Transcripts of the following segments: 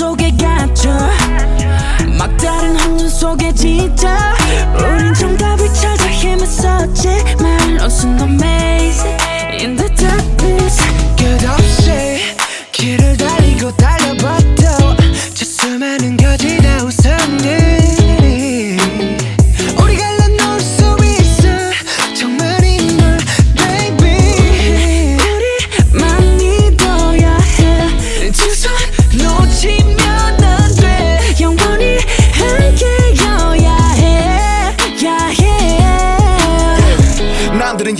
맞춰 막다른 혼돈 속에 진짜 우린 정답을 찾아 헤맸었지만 the maze In the darkness 끝없이 길을 달리고 달려봐도 저 수많은 거지나 웃었네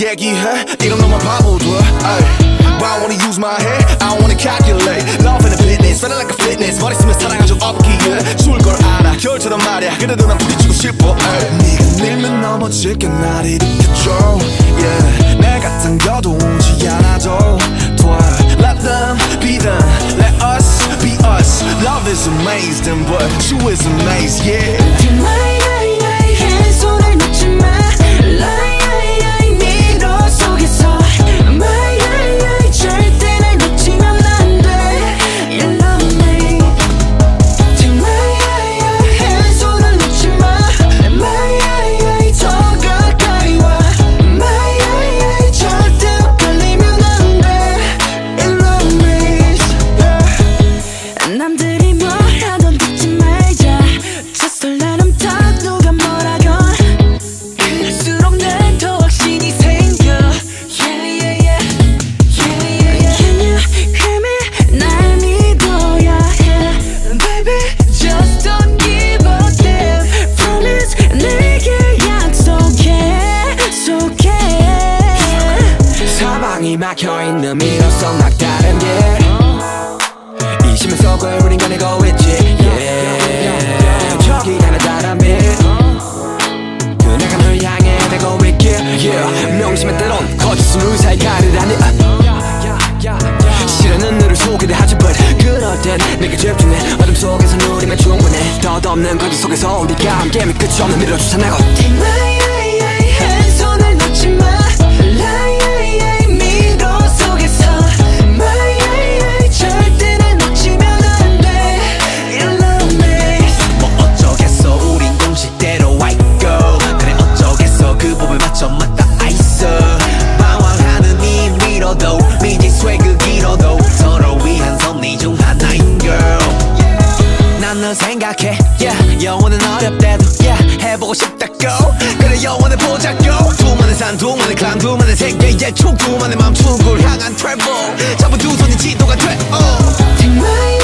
yeah. 남들은 얘기해 이런 놈만 바보들 ay. But I wanna use my head I wanna calculate Love and fitness Feeling like a fitness 머리 쓰면 사랑한 적 없기에 줄걸 알아 겨울처럼 말야 그래도 난 부딪히고 싶어 ay. 네가 밀면 넘어질게 날 일으켜줘 yeah. 내가 당겨도 오지 않아도 돼 Let them be them Let us be us Love is amazing but you is amazed yeah 남들이 뭐라던 듣지 말자 let them talk 누가 뭐라건 그럴수록 난 더 확신이 생겨 Yeah yeah yeah Yeah yeah yeah Can you hear me 날 믿어야 해 Baby just don't give a damn Promise 내게 약속해 약속해 사방이 막혀있는 미로속 막다른 길 우리가 함께 끝이 없는 밀어주자 나고 난 널 생각해 yeah. 영원은 어렵대도 yeah. 해보고 싶다고 그래 영원을 보자고 두만의 산 두만의 클람 두만의 세계의 촉 두만의 맘 축을 향한 트래블 잡은 두 손이 지도가 돼 oh.